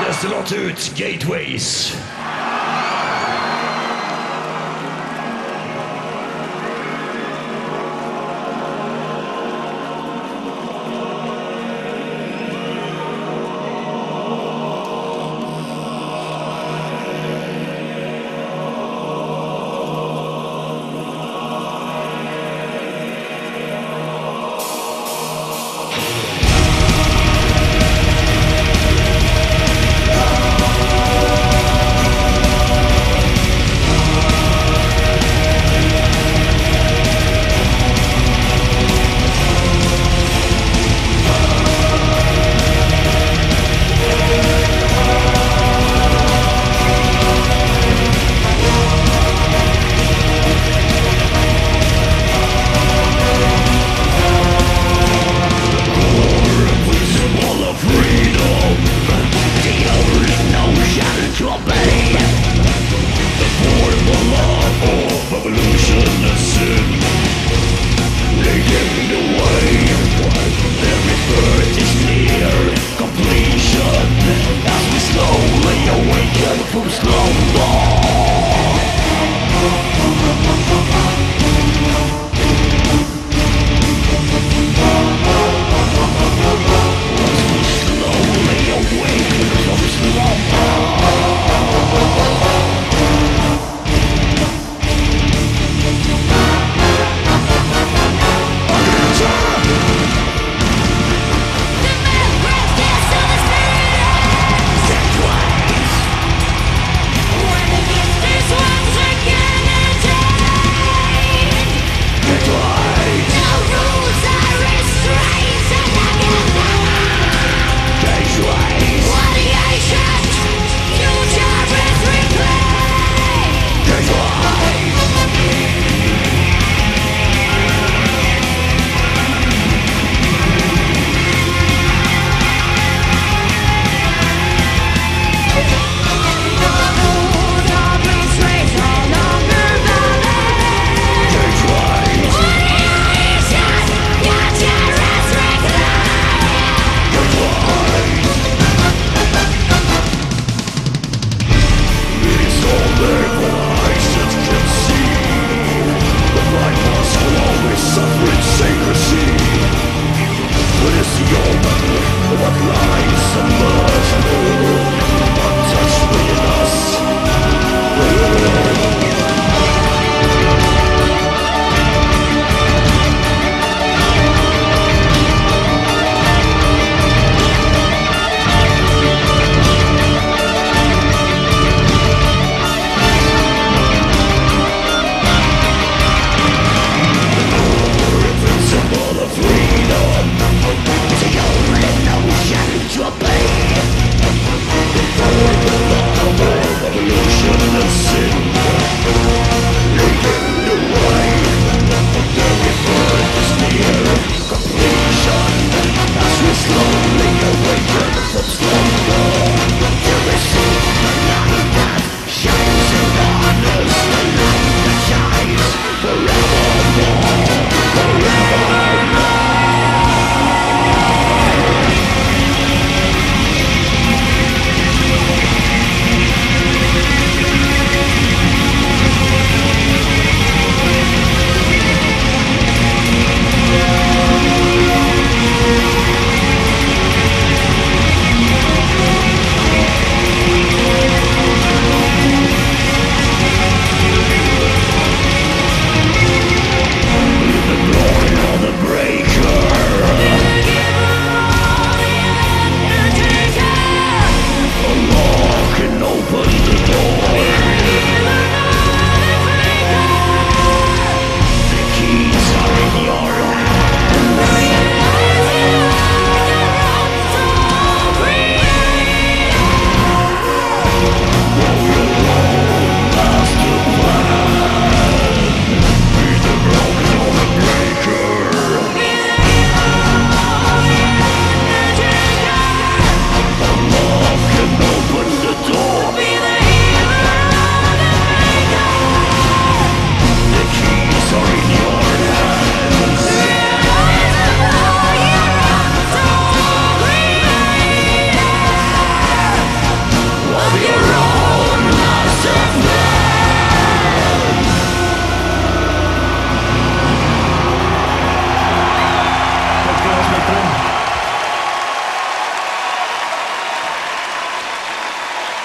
Neste låt ut, Gateways. Yeah.